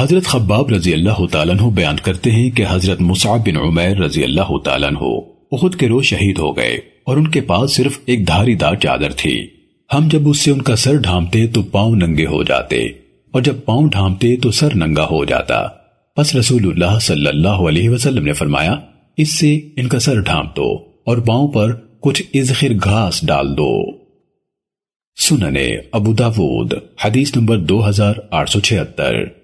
حضرت خباب رضی اللہ تعالیٰ عنہ بیان کرتے ہیں کہ حضرت مصعب بن عمیر رضی اللہ تعالیٰ عنہ اخد کے روز شہید ہو گئے اور ان کے پاس صرف ایک دھاری دار چادر تھی۔ ہم جب اس سے ان کا سر ڈھامتے تو پاؤں ننگے ہو جاتے اور جب پاؤں ڈھامتے تو سر ننگا ہو جاتا۔ پس رسول اللہ صلی اللہ علیہ وسلم نے فرمایا، اس سے ان کا سر ڈھام دو اور پاؤں پر کچھ ازخر گھاس ڈال دو۔ سننے ابو داود، حدیث نمبر دو ہزار آٹھ سو چھہتر۔